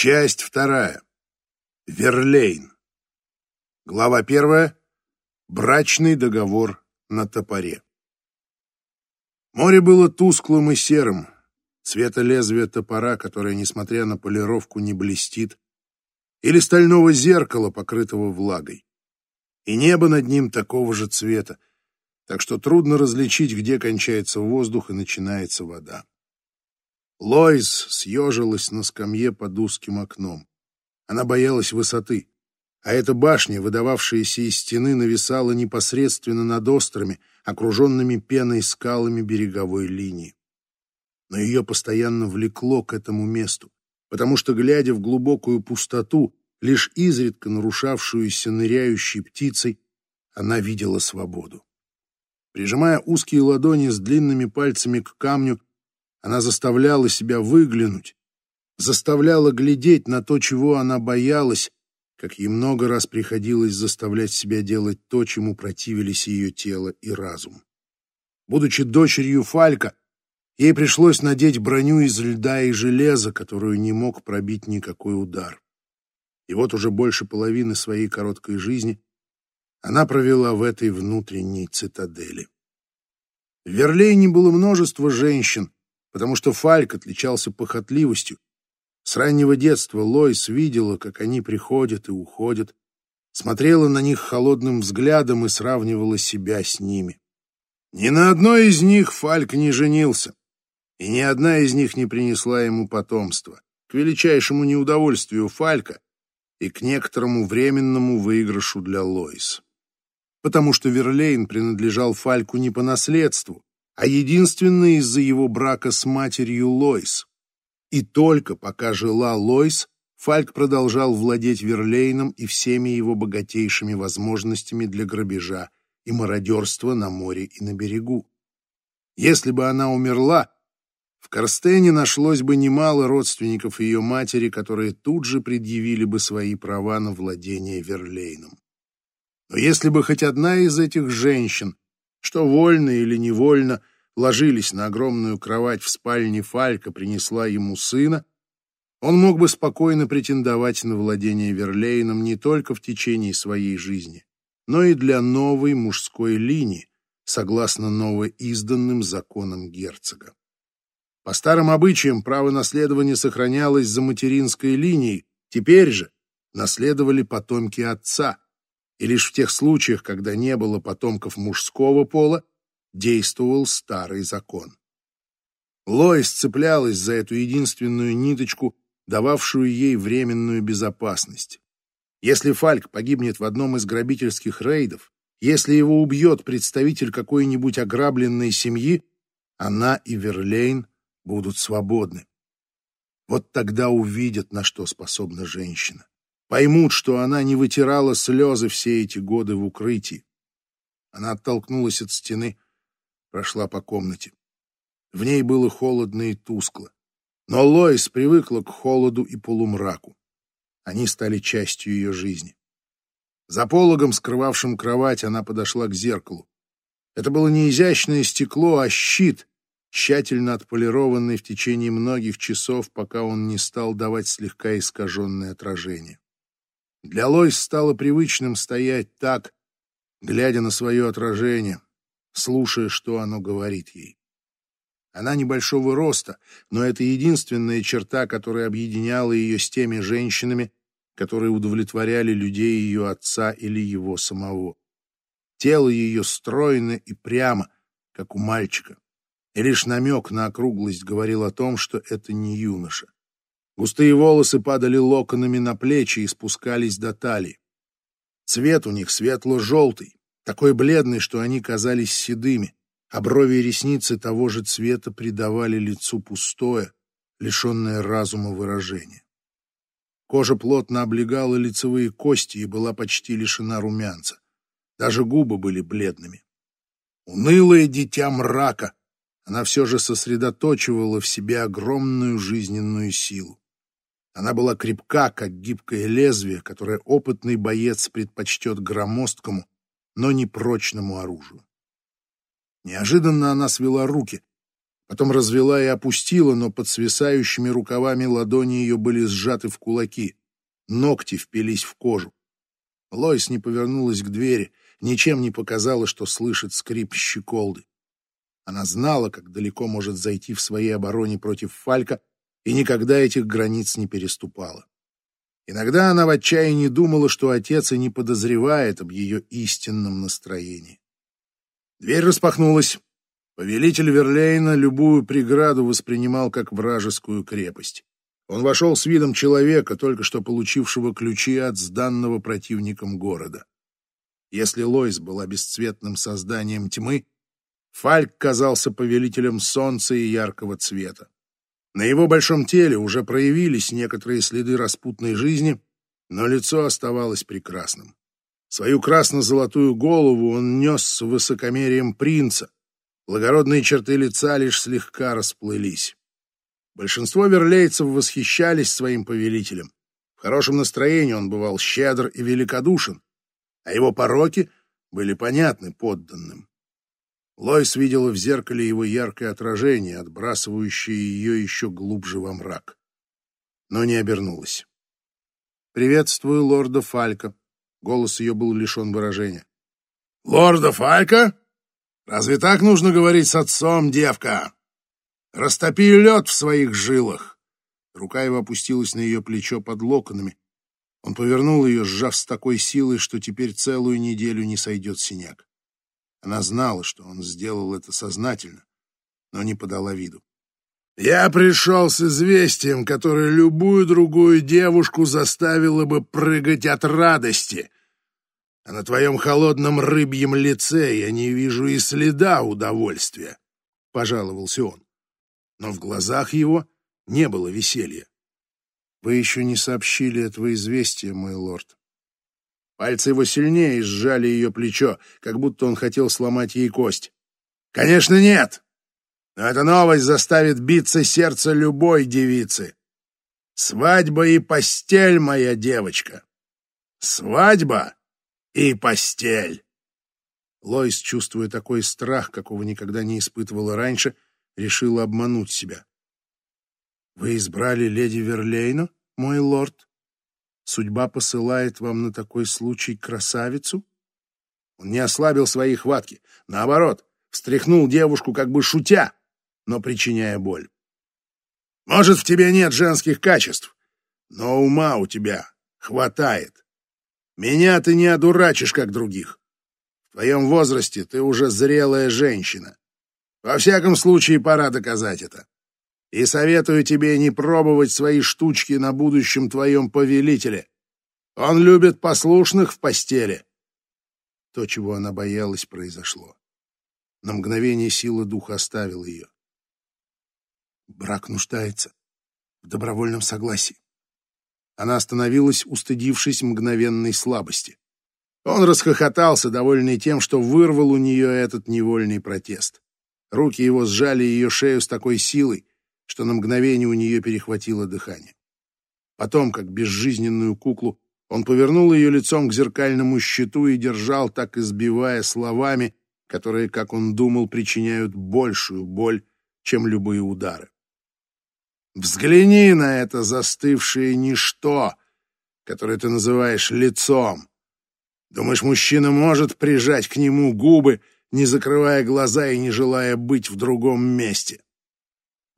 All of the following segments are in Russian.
Часть вторая. Верлейн. Глава первая. Брачный договор на топоре. Море было тусклым и серым, цвета лезвия топора, которое, несмотря на полировку, не блестит, или стального зеркала, покрытого влагой. И небо над ним такого же цвета, так что трудно различить, где кончается воздух и начинается вода. Лоис съежилась на скамье под узким окном. Она боялась высоты, а эта башня, выдававшаяся из стены, нависала непосредственно над острыми, окруженными пеной скалами береговой линии. Но ее постоянно влекло к этому месту, потому что, глядя в глубокую пустоту, лишь изредка нарушавшуюся ныряющей птицей, она видела свободу. Прижимая узкие ладони с длинными пальцами к камню, она заставляла себя выглянуть, заставляла глядеть на то, чего она боялась, как ей много раз приходилось заставлять себя делать то, чему противились ее тело и разум. Будучи дочерью Фалька, ей пришлось надеть броню из льда и железа, которую не мог пробить никакой удар. И вот уже больше половины своей короткой жизни она провела в этой внутренней цитадели. В Верлейне было множество женщин, потому что Фальк отличался похотливостью. С раннего детства Лойс видела, как они приходят и уходят, смотрела на них холодным взглядом и сравнивала себя с ними. Ни на одной из них Фальк не женился, и ни одна из них не принесла ему потомства, к величайшему неудовольствию Фалька и к некоторому временному выигрышу для Лойс. Потому что Верлейн принадлежал Фальку не по наследству, а единственно из-за его брака с матерью Лойс. И только пока жила Лойс, Фальк продолжал владеть Верлейном и всеми его богатейшими возможностями для грабежа и мародерства на море и на берегу. Если бы она умерла, в Корстене нашлось бы немало родственников ее матери, которые тут же предъявили бы свои права на владение Верлейном. Но если бы хоть одна из этих женщин что вольно или невольно ложились на огромную кровать в спальне Фалька, принесла ему сына, он мог бы спокойно претендовать на владение Верлейном не только в течение своей жизни, но и для новой мужской линии, согласно новоизданным законам герцога. По старым обычаям право наследования сохранялось за материнской линией, теперь же наследовали потомки отца – и лишь в тех случаях, когда не было потомков мужского пола, действовал старый закон. Лоис цеплялась за эту единственную ниточку, дававшую ей временную безопасность. Если Фальк погибнет в одном из грабительских рейдов, если его убьет представитель какой-нибудь ограбленной семьи, она и Верлейн будут свободны. Вот тогда увидят, на что способна женщина поймут, что она не вытирала слезы все эти годы в укрытии. Она оттолкнулась от стены, прошла по комнате. В ней было холодно и тускло. Но Лоис привыкла к холоду и полумраку. Они стали частью ее жизни. За пологом, скрывавшим кровать, она подошла к зеркалу. Это было не изящное стекло, а щит, тщательно отполированный в течение многих часов, пока он не стал давать слегка искаженное отражение. Для Лойс стало привычным стоять так, глядя на свое отражение, слушая, что оно говорит ей. Она небольшого роста, но это единственная черта, которая объединяла ее с теми женщинами, которые удовлетворяли людей ее отца или его самого. Тело ее стройно и прямо, как у мальчика, и лишь намек на округлость говорил о том, что это не юноша. Густые волосы падали локонами на плечи и спускались до талии. Цвет у них светло-желтый, такой бледный, что они казались седыми, а брови и ресницы того же цвета придавали лицу пустое, лишенное разума выражение. Кожа плотно облегала лицевые кости и была почти лишена румянца. Даже губы были бледными. Унылое дитя мрака, она все же сосредоточивала в себе огромную жизненную силу. Она была крепка, как гибкое лезвие, которое опытный боец предпочтет громоздкому, но не прочному оружию. Неожиданно она свела руки, Потом развела и опустила, но под свисающими рукавами ладони ее были сжаты в кулаки. Ногти впились в кожу. Лойс не повернулась к двери, ничем не показала, что слышит скрип щеколды. Она знала, как далеко может зайти в своей обороне против Фалька, и никогда этих границ не переступала. Иногда она в отчаянии думала, что отец и не подозревает об ее истинном настроении. Дверь распахнулась. Повелитель Верлейна любую преграду воспринимал как вражескую крепость. Он вошел с видом человека, только что получившего ключи от сданного противником города. Если Лойс была бесцветным созданием тьмы, Фальк казался повелителем солнца и яркого цвета. На его большом теле уже проявились некоторые следы распутной жизни, но лицо оставалось прекрасным. Свою красно-золотую голову он нес с высокомерием принца. Благородные черты лица лишь слегка расплылись. Большинство верлейцев восхищались своим повелителем. В хорошем настроении он бывал щедр и великодушен, а его пороки были понятны подданным. Лойс видела в зеркале его яркое отражение, отбрасывающее ее еще глубже во мрак. Но не обернулась. «Приветствую лорда Фалька». Голос ее был лишен выражения. «Лорда Фалька? Разве так нужно говорить с отцом, девка? Растопи лед в своих жилах!» Рука его опустилась на ее плечо под локонами. Он повернул ее, сжав с такой силой, что теперь целую неделю не сойдет синяк. Она знала, что он сделал это сознательно, но не подала виду. «Я пришел с известием, которое любую другую девушку заставило бы прыгать от радости. А на твоем холодном рыбьем лице я не вижу и следа удовольствия», — пожаловался он. Но в глазах его не было веселья. «Вы еще не сообщили этого известия, мой лорд. Пальцы его сильнее сжали ее плечо, как будто он хотел сломать ей кость. «Конечно, нет! Но эта новость заставит биться сердце любой девицы. Свадьба и постель, моя девочка! Свадьба и постель!» Лоис, чувствуя такой страх, какого никогда не испытывала раньше, решила обмануть себя. «Вы избрали леди Верлейну, мой лорд?» Судьба посылает вам на такой случай красавицу? Он не ослабил свои хватки. Наоборот, встряхнул девушку как бы шутя, но причиняя боль. Может, в тебе нет женских качеств, но ума у тебя хватает. Меня ты не одурачишь, как других. В твоем возрасте ты уже зрелая женщина. Во всяком случае, пора доказать это. И советую тебе не пробовать свои штучки на будущем твоем повелителе. Он любит послушных в постели. То, чего она боялась, произошло. На мгновение сила духа оставила ее. Брак нуждается в добровольном согласии. Она остановилась, устыдившись мгновенной слабости. Он расхохотался, довольный тем, что вырвал у нее этот невольный протест. Руки его сжали ее шею с такой силой, что на мгновение у нее перехватило дыхание. Потом, как безжизненную куклу, он повернул ее лицом к зеркальному щиту и держал, так избивая словами, которые, как он думал, причиняют большую боль, чем любые удары. Взгляни на это застывшее ничто, которое ты называешь лицом. Думаешь, мужчина может прижать к нему губы, не закрывая глаза и не желая быть в другом месте?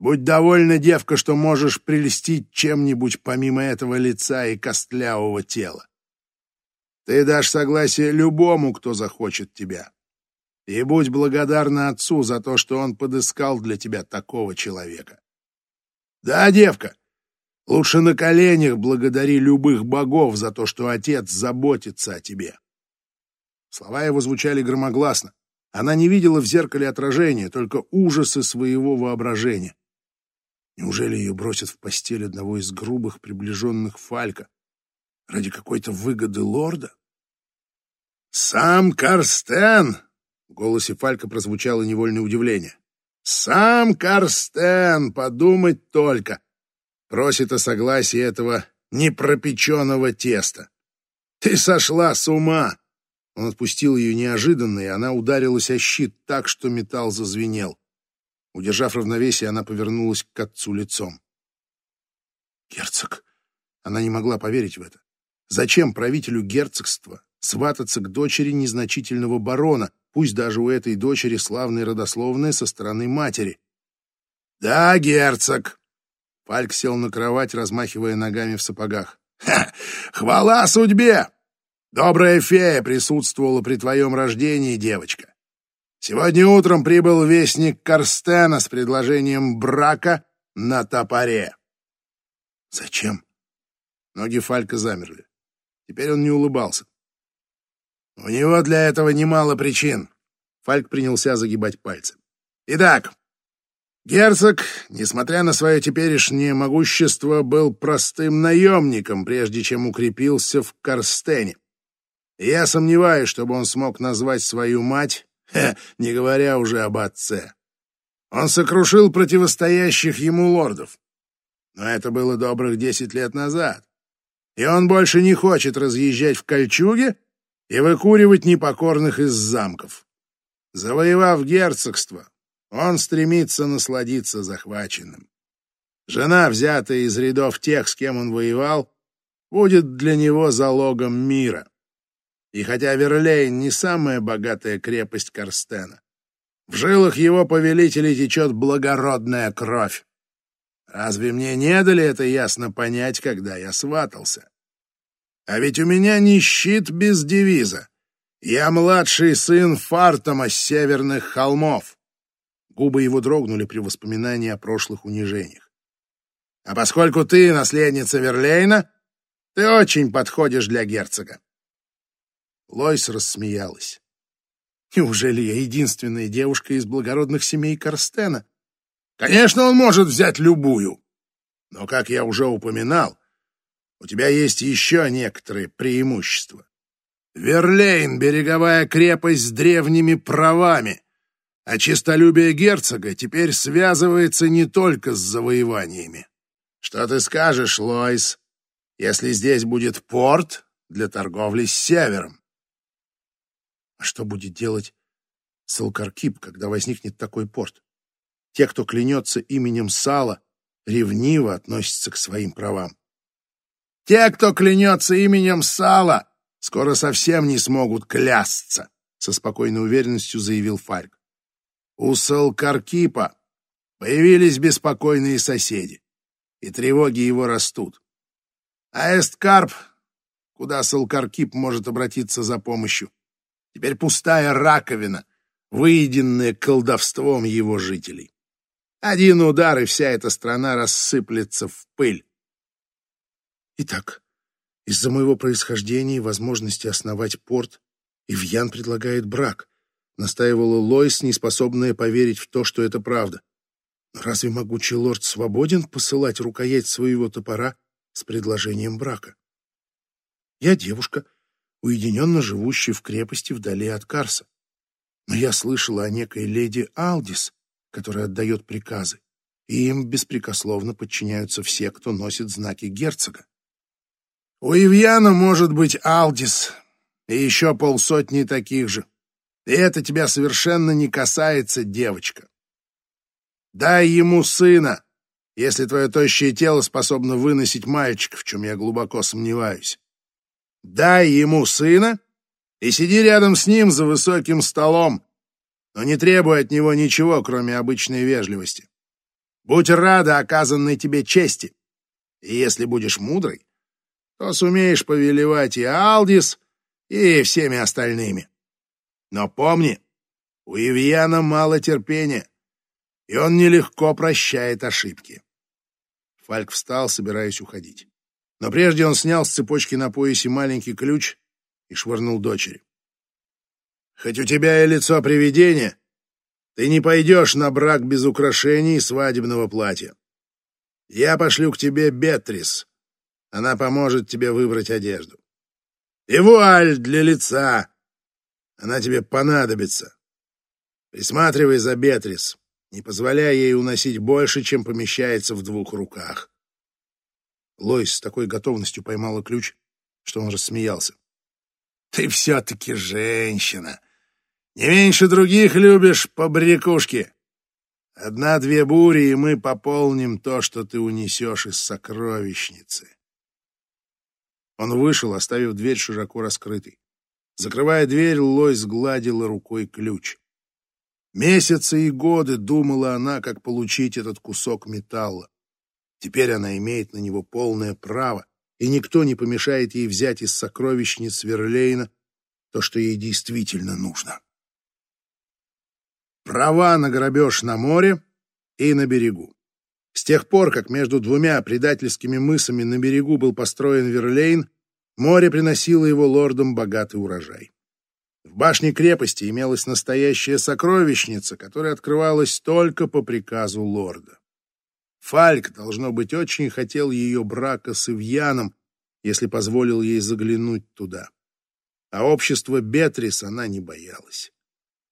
Будь довольна, девка, что можешь прельстить чем-нибудь помимо этого лица и костлявого тела. Ты дашь согласие любому, кто захочет тебя. И будь благодарна отцу за то, что он подыскал для тебя такого человека. Да, девка, лучше на коленях благодари любых богов за то, что отец заботится о тебе. Слова его звучали громогласно. Она не видела в зеркале отражения, только ужасы своего воображения. Неужели ее бросят в постель одного из грубых приближенных Фалька ради какой-то выгоды лорда? «Сам Карстен!» — в голосе Фалька прозвучало невольное удивление. «Сам Карстен! Подумать только!» Просит о согласии этого непропеченного теста. «Ты сошла с ума!» Он отпустил ее неожиданно, и она ударилась о щит так, что металл зазвенел. Удержав равновесие, она повернулась к отцу лицом. Герцог. Она не могла поверить в это. Зачем правителю герцогства свататься к дочери незначительного барона, пусть даже у этой дочери славная родословная со стороны матери? «Да, герцог!» Фальк сел на кровать, размахивая ногами в сапогах. «Ха! Хвала судьбе! Добрая фея присутствовала при твоем рождении, девочка. Сегодня утром прибыл вестник Карстена с предложением брака на топоре. Зачем? Ноги Фалька замерли. Теперь он не улыбался. У него для этого немало причин. Фальк принялся загибать пальцы. Итак, герцог, несмотря на свое теперешнее могущество, был простым наемником, прежде чем укрепился в Карстене. И я сомневаюсь, чтобы он смог назвать свою мать не говоря уже об отце. Он сокрушил противостоящих ему лордов. Но это было добрых десять лет назад. И он больше не хочет разъезжать в кольчуге и выкуривать непокорных из замков. Завоевав герцогство, он стремится насладиться захваченным. Жена, взятая из рядов тех, с кем он воевал, будет для него залогом мира. И хотя Верлейн не самая богатая крепость Карстена, в жилах его повелителей течет благородная кровь. Разве мне не дали это ясно понять, когда я сватался? А ведь у меня не щит без девиза. Я младший сын Фартома с северных холмов. Губы его дрогнули при воспоминании о прошлых унижениях. А поскольку ты наследница Верлейна, ты очень подходишь для герцога. Лойс рассмеялась. Неужели я единственная девушка из благородных семей Карстена? Конечно, он может взять любую. Но, как я уже упоминал, у тебя есть еще некоторые преимущества. Верлейн — береговая крепость с древними правами, а честолюбие герцога теперь связывается не только с завоеваниями. Что ты скажешь, Лойс, если здесь будет порт для торговли с севером? А что будет делать Салкаркип, когда возникнет такой порт? Те, кто клянется именем Сала, ревниво относятся к своим правам. Те, кто клянется именем Сала, скоро совсем не смогут клясться, со спокойной уверенностью заявил Фальк. У Салкаркипа появились беспокойные соседи, и тревоги его растут. А Эсткарп, куда Салкаркип может обратиться за помощью, Теперь пустая раковина, выеденная колдовством его жителей. Один удар, и вся эта страна рассыплется в пыль. Итак, из-за моего происхождения и возможности основать порт, Ивьян предлагает брак, настаивала Лойс, неспособная поверить в то, что это правда. Разве могучий лорд свободен посылать рукоять своего топора с предложением брака? Я девушка, уединенно живущий в крепости вдали от Карса. Но я слышала о некой леди Алдис, которая отдает приказы, и им беспрекословно подчиняются все, кто носит знаки герцога. У Ивьяна может быть Алдис и еще полсотни таких же. И это тебя совершенно не касается, девочка. Дай ему сына, если твое тощее тело способно выносить мальчика, в чем я глубоко сомневаюсь. Дай ему сына и сиди рядом с ним за высоким столом, но не требуй от него ничего, кроме обычной вежливости. Будь рада оказанной тебе чести, и если будешь мудрой, то сумеешь повелевать и Алдис, и всеми остальными. Но помни, у Ивьяна мало терпения, и он нелегко прощает ошибки. Фальк встал, собираясь уходить. Но прежде он снял с цепочки на поясе маленький ключ и швырнул дочери. «Хоть у тебя и лицо привидения, ты не пойдешь на брак без украшений и свадебного платья. Я пошлю к тебе Бетрис. Она поможет тебе выбрать одежду. И вуаль для лица. Она тебе понадобится. Присматривай за Бетрис, не позволяя ей уносить больше, чем помещается в двух руках. Лойс с такой готовностью поймала ключ, что он рассмеялся. «Ты все-таки женщина. Не меньше других любишь по побрякушки. Одна-две бури, и мы пополним то, что ты унесешь из сокровищницы. Он вышел, оставив дверь широко раскрытой. Закрывая дверь, Лойс гладила рукой ключ. Месяцы и годы думала она, как получить этот кусок металла. Теперь она имеет на него полное право, и никто не помешает ей взять из сокровищниц Верлейна то, что ей действительно нужно. Права на грабеж на море и на берегу. С тех пор, как между двумя предательскими мысами на берегу был построен Верлейн, море приносило его лордам богатый урожай. В башне крепости имелась настоящая сокровищница, которая открывалась только по приказу лорда. Фальк, должно быть, очень хотел ее брака с Ивьяном, если позволил ей заглянуть туда. А общество Бетрис она не боялась.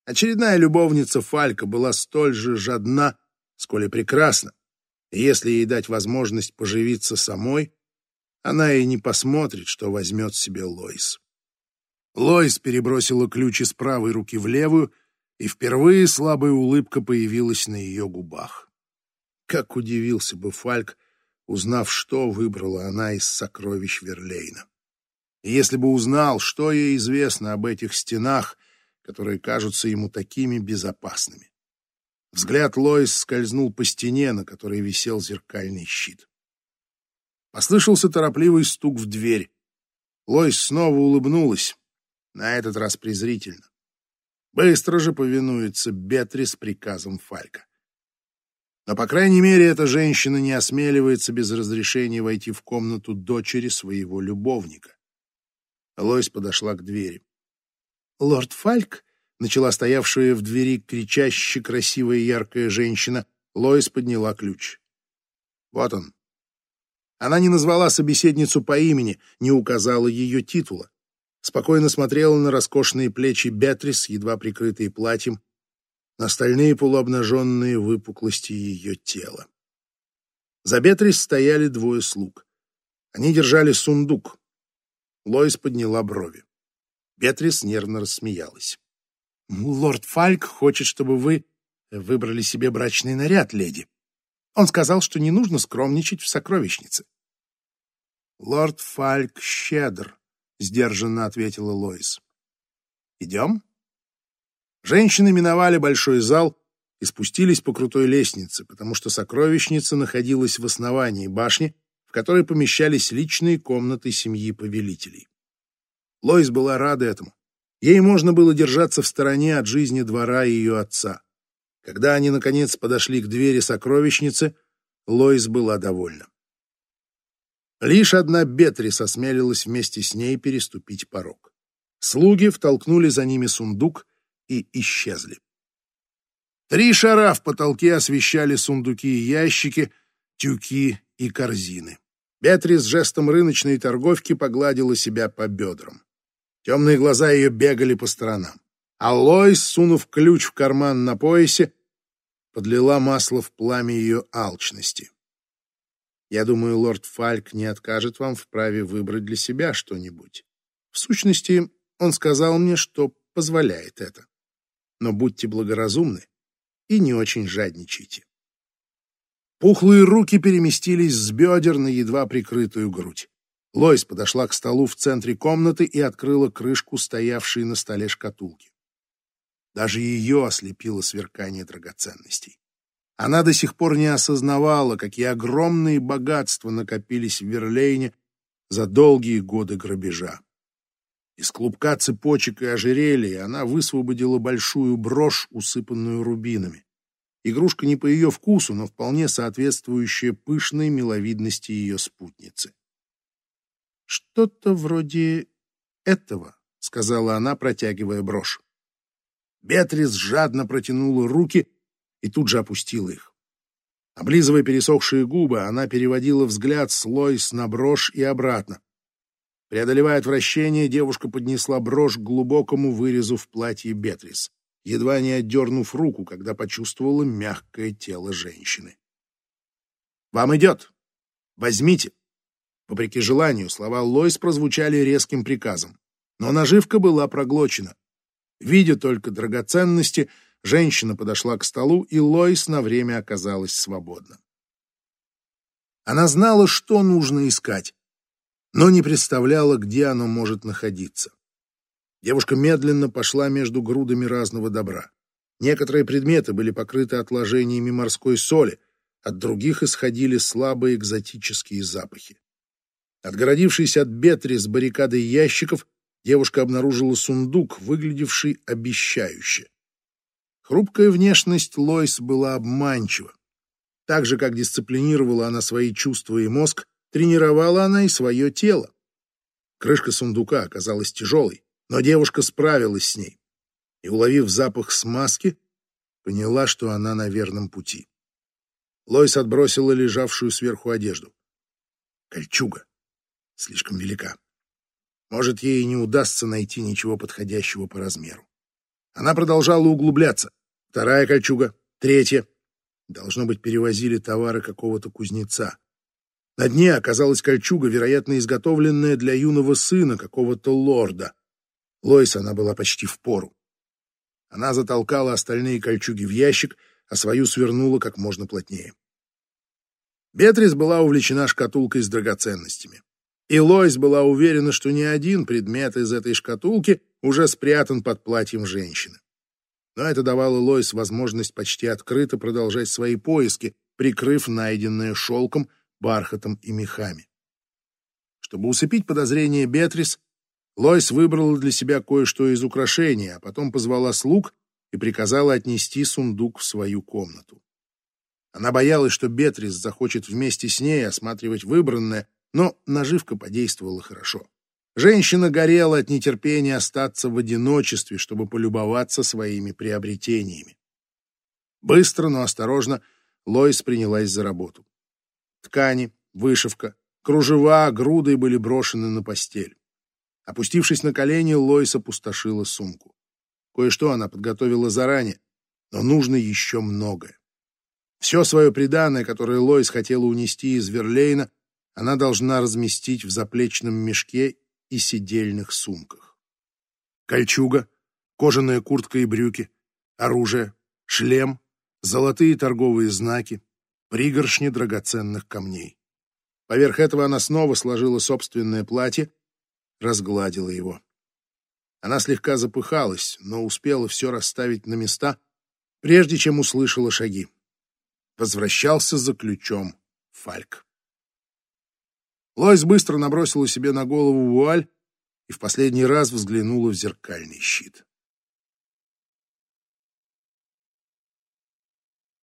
Очередная любовница Фалька была столь же жадна, сколь и прекрасна. И если ей дать возможность поживиться самой, она и не посмотрит, что возьмет себе Лойс. Лойс перебросила ключ из правой руки в левую, и впервые слабая улыбка появилась на ее губах. Как удивился бы Фальк, узнав, что выбрала она из сокровищ Верлейна. И если бы узнал, что ей известно об этих стенах, которые кажутся ему такими безопасными. Взгляд Лоис скользнул по стене, на которой висел зеркальный щит. Послышался торопливый стук в дверь. Лоис снова улыбнулась, на этот раз презрительно. Быстро же повинуется Бетрис приказом Фалька. Но, по крайней мере, эта женщина не осмеливается без разрешения войти в комнату дочери своего любовника. Лойс подошла к двери. «Лорд Фальк?» — начала стоявшая в двери кричаще красивая яркая женщина. Лойс подняла ключ. «Вот он». Она не назвала собеседницу по имени, не указала ее титула. Спокойно смотрела на роскошные плечи Бетрис, едва прикрытые платьем, остальные полуобнаженные выпуклости ее тела. За Бетрис стояли двое слуг. Они держали сундук. Лоис подняла брови. Бетрис нервно рассмеялась. «Лорд Фальк хочет, чтобы вы выбрали себе брачный наряд, леди. Он сказал, что не нужно скромничать в сокровищнице». «Лорд Фальк щедр», — сдержанно ответила Лоис. «Идем?» Женщины миновали большой зал и спустились по крутой лестнице, потому что сокровищница находилась в основании башни, в которой помещались личные комнаты семьи повелителей. Лоис была рада этому. Ей можно было держаться в стороне от жизни двора и ее отца. Когда они, наконец, подошли к двери сокровищницы, Лоис была довольна. Лишь одна Бетрис осмелилась вместе с ней переступить порог. Слуги втолкнули за ними сундук, и исчезли. Три шара в потолке освещали сундуки и ящики, тюки и корзины. Беатрис жестом рыночной торговки погладила себя по бедрам. Темные глаза ее бегали по сторонам. А Лойс, сунув ключ в карман на поясе, подлила масло в пламя ее алчности. Я думаю, лорд Фальк не откажет вам в праве выбрать для себя что-нибудь. В сущности, он сказал мне, что позволяет это но будьте благоразумны и не очень жадничайте. Пухлые руки переместились с бедер на едва прикрытую грудь. Лойс подошла к столу в центре комнаты и открыла крышку, стоявшей на столе шкатулки. Даже ее ослепило сверкание драгоценностей. Она до сих пор не осознавала, какие огромные богатства накопились в Верлейне за долгие годы грабежа. Из клубка цепочек и ожерелья она высвободила большую брошь, усыпанную рубинами. Игрушка не по ее вкусу, но вполне соответствующая пышной миловидности ее спутницы. «Что-то вроде этого», — сказала она, протягивая брошь. Беатрис жадно протянула руки и тут же опустила их. Облизывая пересохшие губы, она переводила взгляд с на брошь и обратно. Преодолевая отвращение, девушка поднесла брошь к глубокому вырезу в платье Бетрис, едва не отдернув руку, когда почувствовала мягкое тело женщины. «Вам идет! Возьмите!» Вопреки желанию, слова Лойс прозвучали резким приказом, но наживка была проглочена. Видя только драгоценности, Женщина подошла к столу, и Лоис на время оказалась свободна. Она знала, что нужно искать, но не представляла, где оно может находиться. Девушка медленно пошла между грудами разного добра. Некоторые предметы были покрыты отложениями морской соли, от других исходили слабые экзотические запахи. Отгородившись от Бетри с баррикадой ящиков, девушка обнаружила сундук, выглядевший обещающе. Хрупкая внешность Лойс была обманчива. Так же, как дисциплинировала она свои чувства и мозг, тренировала она и свое тело. Крышка сундука оказалась тяжелой, но девушка справилась с ней и, уловив запах смазки, поняла, что она на верном пути. Лойс отбросила лежавшую сверху одежду. Кольчуга слишком велика. Может, ей не удастся найти ничего подходящего по размеру. Она продолжала углубляться. Вторая кольчуга, третья. Должно быть, перевозили товары какого-то кузнеца. На дне оказалась кольчуга, вероятно, изготовленная для юного сына какого-то лорда. Лойс она была почти в пору. Она затолкала остальные кольчуги в ящик, а свою свернула как можно плотнее. Бетрис была увлечена шкатулкой с драгоценностями. И Лойс была уверена, что ни один предмет из этой шкатулки уже спрятан под платьем женщины. Но это давало Лойс возможность почти открыто продолжать свои поиски, прикрыв найденное шелком, бархатом и мехами. Чтобы усыпить подозрения Бетрис, Лойс выбрала для себя кое-что из украшений, а потом позвала слуг и приказала отнести сундук в свою комнату. Она боялась, что Бетрис захочет вместе с ней осматривать выбранное, но наживка подействовала хорошо. Женщина горела от нетерпения остаться в одиночестве, чтобы полюбоваться своими приобретениями. Быстро, но осторожно Лоис принялась за работу. Ткани, вышивка, кружева грудой были брошены на постель. Опустившись на колени, Лоис опустошила сумку. Кое-что она подготовила заранее, но нужно еще многое. Все свое преданное, которое Лоис хотела унести из Верлейна, она должна разместить в заплечном мешке и сидельных сумках. Кольчуга, кожаная куртка и брюки, оружие, шлем, золотые торговые знаки, пригоршни драгоценных камней. Поверх этого она снова сложила собственное платье, разгладила его. Она слегка запыхалась, но успела все расставить на места, прежде чем услышала шаги. Возвращался за ключом Фальк. Лойс быстро набросила себе на голову вуаль и в последний раз взглянула в зеркальный щит.